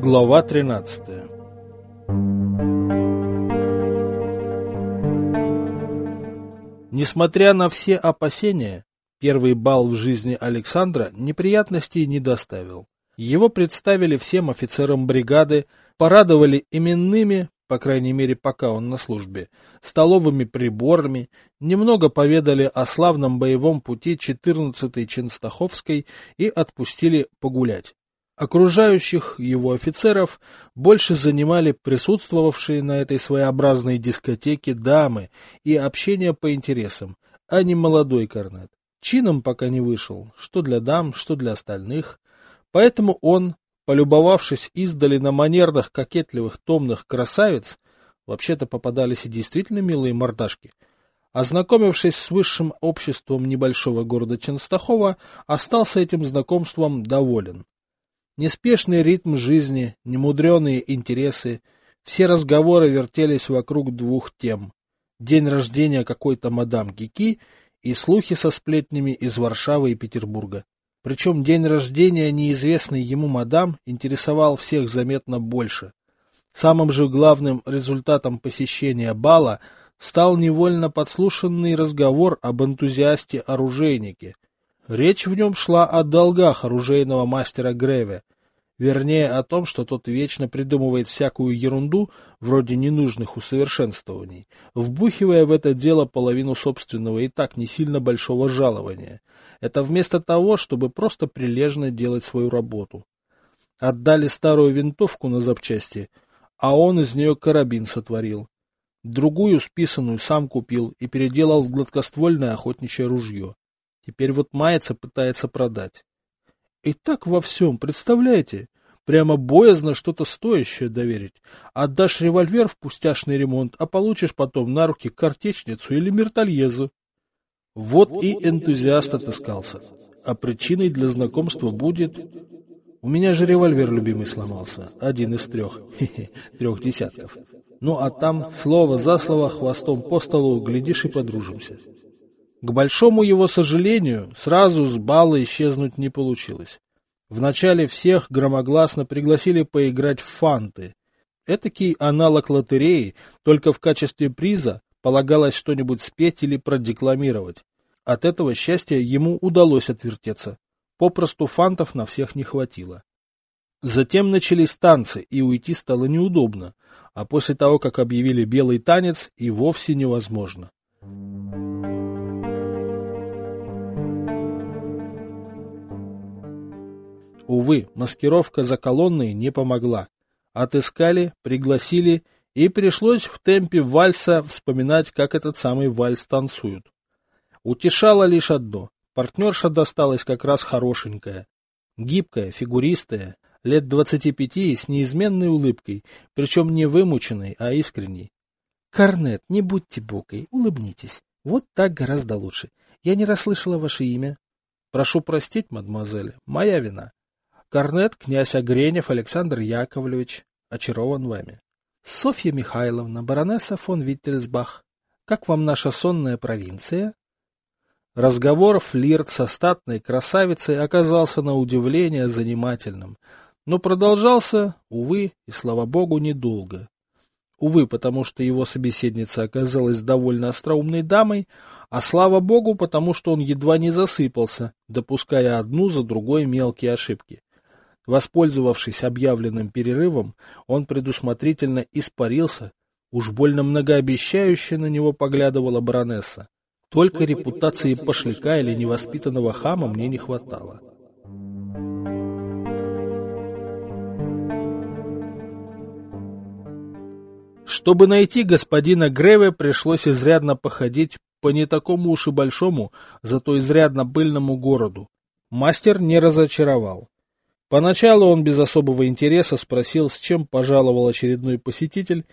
Глава 13 Несмотря на все опасения, первый бал в жизни Александра неприятностей не доставил. Его представили всем офицерам бригады, порадовали именными, по крайней мере пока он на службе, столовыми приборами, немного поведали о славном боевом пути 14-й Ченстаховской и отпустили погулять. Окружающих его офицеров больше занимали присутствовавшие на этой своеобразной дискотеке дамы и общение по интересам, а не молодой корнет. Чином пока не вышел, что для дам, что для остальных, поэтому он, полюбовавшись издали на манерных кокетливых томных красавиц, вообще-то попадались и действительно милые мордашки, ознакомившись с высшим обществом небольшого города Ченстахова, остался этим знакомством доволен. Неспешный ритм жизни, немудреные интересы, все разговоры вертелись вокруг двух тем. День рождения какой-то мадам Гики и слухи со сплетнями из Варшавы и Петербурга. Причем день рождения неизвестный ему мадам интересовал всех заметно больше. Самым же главным результатом посещения бала стал невольно подслушанный разговор об энтузиасте-оружейнике – Речь в нем шла о долгах оружейного мастера Греве, вернее о том, что тот вечно придумывает всякую ерунду, вроде ненужных усовершенствований, вбухивая в это дело половину собственного и так не сильно большого жалования. Это вместо того, чтобы просто прилежно делать свою работу. Отдали старую винтовку на запчасти, а он из нее карабин сотворил. Другую списанную сам купил и переделал в гладкоствольное охотничье ружье. Теперь вот мается пытается продать. И так во всем, представляете? Прямо боязно что-то стоящее доверить. Отдашь револьвер в пустяшный ремонт, а получишь потом на руки картечницу или мертальезу. Вот, и энтузиаст отыскался. А причиной для знакомства будет... У меня же револьвер любимый сломался. Один из трех. трех десятков. Ну а там, слово за слово, хвостом по столу, глядишь и подружимся. К большому его сожалению, сразу с бала исчезнуть не получилось. Вначале всех громогласно пригласили поиграть в фанты. Этакий аналог лотереи, только в качестве приза полагалось что-нибудь спеть или продекламировать. От этого счастья ему удалось отвертеться. Попросту фантов на всех не хватило. Затем начались танцы, и уйти стало неудобно, а после того, как объявили белый танец, и вовсе невозможно. Увы, маскировка за колонной не помогла. Отыскали, пригласили, и пришлось в темпе вальса вспоминать, как этот самый вальс танцуют. Утешало лишь одно. Партнерша досталась как раз хорошенькая. Гибкая, фигуристая, лет двадцати пяти с неизменной улыбкой, причем не вымученной, а искренней. — Корнет, не будьте бокой, улыбнитесь. Вот так гораздо лучше. Я не расслышала ваше имя. — Прошу простить, мадемуазель, моя вина. Корнет князь Огренев Александр Яковлевич очарован вами. Софья Михайловна, баронесса фон Виттельсбах. Как вам наша сонная провинция? Разговор флирт со статной красавицей оказался на удивление занимательным, но продолжался, увы, и слава богу, недолго. Увы, потому что его собеседница оказалась довольно остроумной дамой, а слава богу, потому что он едва не засыпался, допуская одну за другой мелкие ошибки. Воспользовавшись объявленным перерывом, он предусмотрительно испарился, уж больно многообещающе на него поглядывала баронесса. Только репутации пошляка или невоспитанного хама мне не хватало. Чтобы найти господина Греве, пришлось изрядно походить по не такому уж и большому, зато изрядно пыльному городу. Мастер не разочаровал. Поначалу он без особого интереса спросил, с чем пожаловал очередной посетитель,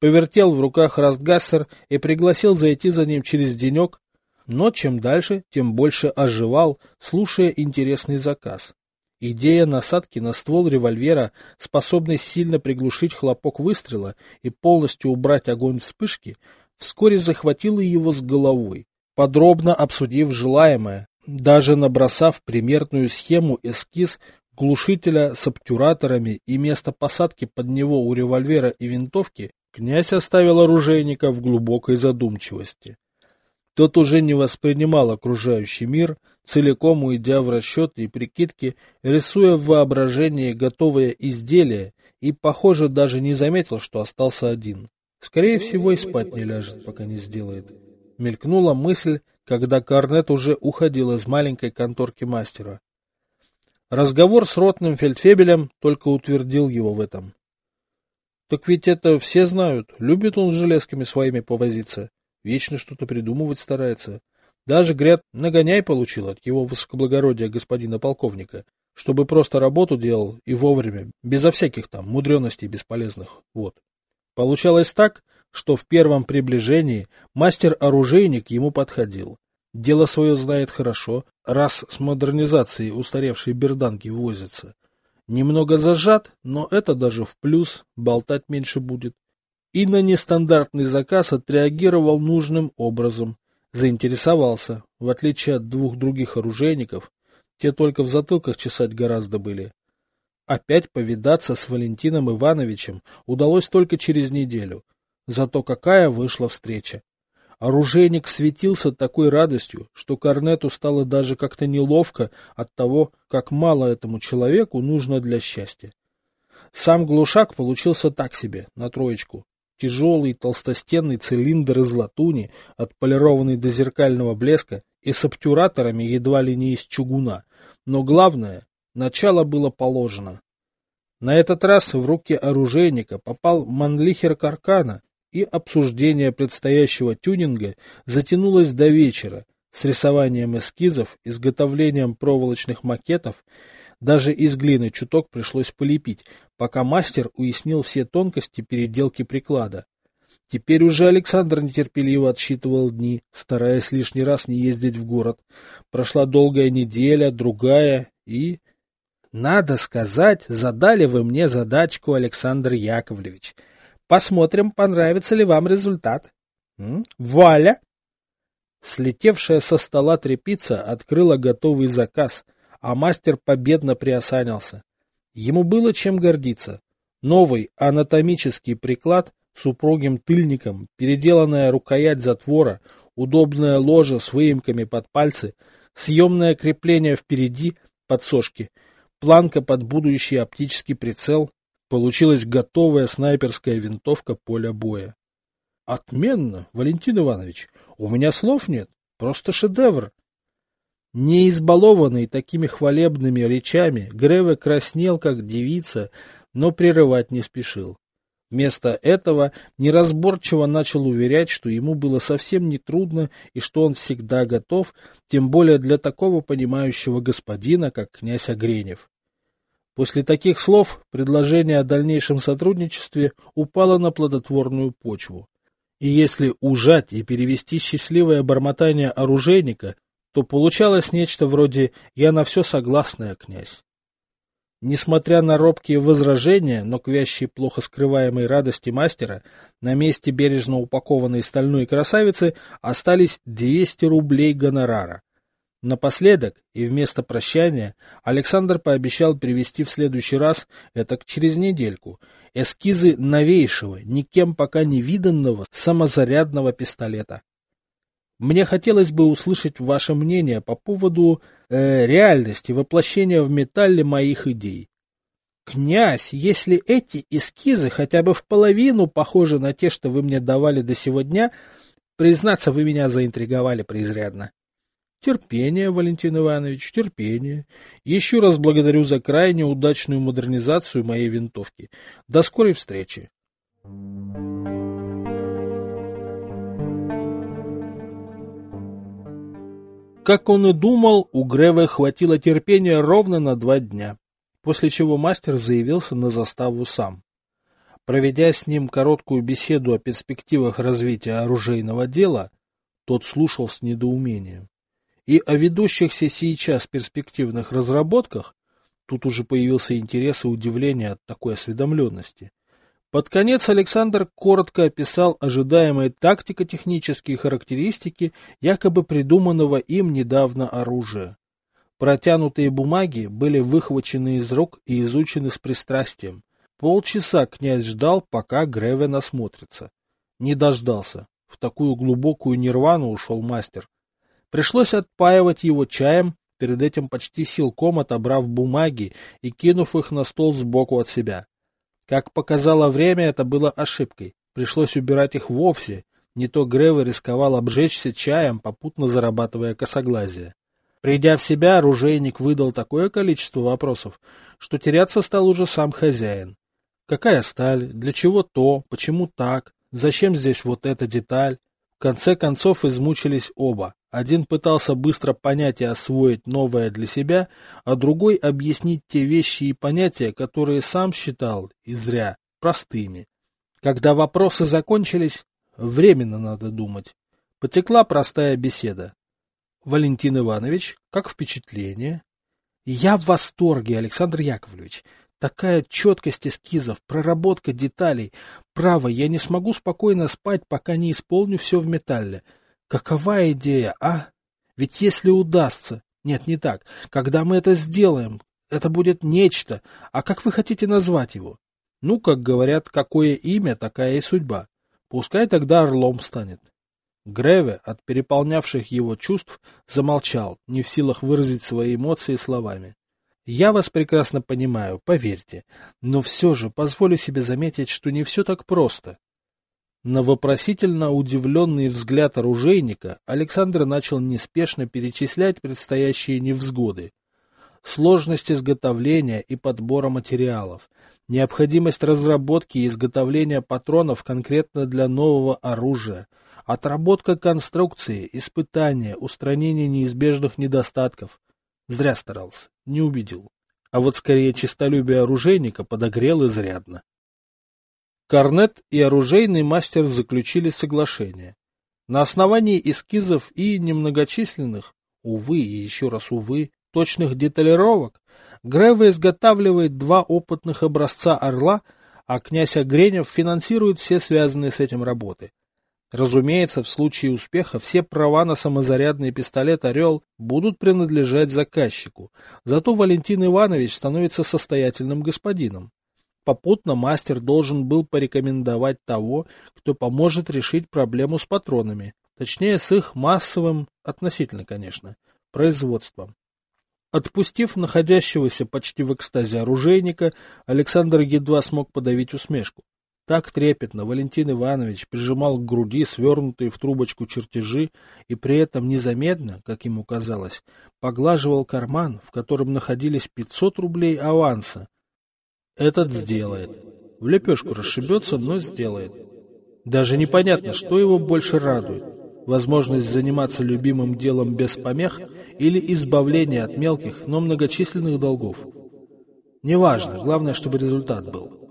повертел в руках Растгассер и пригласил зайти за ним через денек, но чем дальше, тем больше оживал, слушая интересный заказ. Идея насадки на ствол револьвера, способной сильно приглушить хлопок выстрела и полностью убрать огонь вспышки, вскоре захватила его с головой. Подробно обсудив желаемое, даже набросав примерную схему эскиз глушителя с обтюраторами и место посадки под него у револьвера и винтовки, князь оставил оружейника в глубокой задумчивости. Тот уже не воспринимал окружающий мир, целиком уйдя в расчеты и прикидки, рисуя в воображении готовое изделие, и, похоже, даже не заметил, что остался один. Скорее всего, и спать не ляжет, пока не сделает. Мелькнула мысль, когда Корнет уже уходил из маленькой конторки мастера. Разговор с ротным фельдфебелем только утвердил его в этом. Так ведь это все знают, любит он с железками своими повозиться, вечно что-то придумывать старается. Даже, говорят, нагоняй получил от его высокоблагородия господина полковника, чтобы просто работу делал и вовремя, безо всяких там мудренностей бесполезных. Вот. Получалось так, что в первом приближении мастер-оружейник ему подходил. Дело свое знает хорошо, раз с модернизацией устаревшей берданки возится. Немного зажат, но это даже в плюс, болтать меньше будет. И на нестандартный заказ отреагировал нужным образом, заинтересовался, в отличие от двух других оружейников, те только в затылках чесать гораздо были. Опять повидаться с Валентином Ивановичем удалось только через неделю. Зато какая вышла встреча. Оружейник светился такой радостью, что Корнету стало даже как-то неловко от того, как мало этому человеку нужно для счастья. Сам глушак получился так себе, на троечку. Тяжелый толстостенный цилиндр из латуни, отполированный до зеркального блеска и с обтюраторами едва ли не из чугуна. Но главное, начало было положено. На этот раз в руки оружейника попал манлихер Каркана, и обсуждение предстоящего тюнинга затянулось до вечера с рисованием эскизов, изготовлением проволочных макетов, даже из глины чуток пришлось полепить, пока мастер уяснил все тонкости переделки приклада. Теперь уже Александр нетерпеливо отсчитывал дни, стараясь лишний раз не ездить в город. Прошла долгая неделя, другая, и... Надо сказать, задали вы мне задачку, Александр Яковлевич. Посмотрим, понравится ли вам результат. М? Валя! Слетевшая со стола трепица открыла готовый заказ, а мастер победно приосанился. Ему было чем гордиться. Новый анатомический приклад с упругим тыльником, переделанная рукоять затвора, удобное ложе с выемками под пальцы, съемное крепление впереди, подсошки, планка под будущий оптический прицел. Получилась готовая снайперская винтовка поля боя. Отменно, Валентин Иванович. У меня слов нет. Просто шедевр. Не избалованный такими хвалебными речами, Греве краснел, как девица, но прерывать не спешил. Вместо этого неразборчиво начал уверять, что ему было совсем не трудно и что он всегда готов, тем более для такого понимающего господина, как князь Огренев. После таких слов предложение о дальнейшем сотрудничестве упало на плодотворную почву. И если ужать и перевести счастливое бормотание оружейника, то получалось нечто вроде «я на все согласная, князь». Несмотря на робкие возражения, но к вящей плохо скрываемой радости мастера, на месте бережно упакованной стальной красавицы остались 200 рублей гонорара. Напоследок и вместо прощания Александр пообещал привезти в следующий раз, это через недельку, эскизы новейшего, никем пока не виданного самозарядного пистолета. Мне хотелось бы услышать ваше мнение по поводу э, реальности воплощения в металле моих идей. Князь, если эти эскизы хотя бы в половину похожи на те, что вы мне давали до сегодня, признаться, вы меня заинтриговали презрядно. Терпение, Валентин Иванович, терпение. Еще раз благодарю за крайне удачную модернизацию моей винтовки. До скорой встречи. Как он и думал, у Грева хватило терпения ровно на два дня, после чего мастер заявился на заставу сам. Проведя с ним короткую беседу о перспективах развития оружейного дела, тот слушал с недоумением. И о ведущихся сейчас перспективных разработках, тут уже появился интерес и удивление от такой осведомленности, под конец Александр коротко описал ожидаемые тактико-технические характеристики якобы придуманного им недавно оружия. Протянутые бумаги были выхвачены из рук и изучены с пристрастием. Полчаса князь ждал, пока Гревен осмотрится. Не дождался. В такую глубокую нирвану ушел мастер. Пришлось отпаивать его чаем, перед этим почти силком отобрав бумаги и кинув их на стол сбоку от себя. Как показало время, это было ошибкой. Пришлось убирать их вовсе. Не то Греве рисковал обжечься чаем, попутно зарабатывая косоглазие. Придя в себя, оружейник выдал такое количество вопросов, что теряться стал уже сам хозяин. Какая сталь? Для чего то? Почему так? Зачем здесь вот эта деталь? В конце концов измучились оба. Один пытался быстро понять и освоить новое для себя, а другой объяснить те вещи и понятия, которые сам считал, и зря, простыми. Когда вопросы закончились, временно надо думать. Потекла простая беседа. Валентин Иванович, как впечатление? Я в восторге, Александр Яковлевич. Такая четкость эскизов, проработка деталей. Право, я не смогу спокойно спать, пока не исполню все в металле. Какова идея, а? Ведь если удастся... Нет, не так. Когда мы это сделаем, это будет нечто. А как вы хотите назвать его? Ну, как говорят, какое имя, такая и судьба. Пускай тогда орлом станет. Греве, от переполнявших его чувств, замолчал, не в силах выразить свои эмоции словами. Я вас прекрасно понимаю, поверьте, но все же позволю себе заметить, что не все так просто. На вопросительно удивленный взгляд оружейника Александр начал неспешно перечислять предстоящие невзгоды. Сложность изготовления и подбора материалов, необходимость разработки и изготовления патронов конкретно для нового оружия, отработка конструкции, испытания, устранение неизбежных недостатков, Зря старался, не убедил. А вот скорее честолюбие оружейника подогрел изрядно. Корнет и оружейный мастер заключили соглашение. На основании эскизов и немногочисленных, увы и еще раз увы, точных деталировок, Грева изготавливает два опытных образца «Орла», а князь Огренев финансирует все связанные с этим работы. Разумеется, в случае успеха все права на самозарядный пистолет «Орел» будут принадлежать заказчику, зато Валентин Иванович становится состоятельным господином. Попутно мастер должен был порекомендовать того, кто поможет решить проблему с патронами, точнее с их массовым, относительно, конечно, производством. Отпустив находящегося почти в экстазе оружейника, Александр едва смог подавить усмешку. Так трепетно Валентин Иванович прижимал к груди свернутые в трубочку чертежи и при этом незаметно, как ему казалось, поглаживал карман, в котором находились 500 рублей аванса. Этот сделает. В лепешку расшибется, но сделает. Даже непонятно, что его больше радует. Возможность заниматься любимым делом без помех или избавление от мелких, но многочисленных долгов. Неважно, главное, чтобы результат был.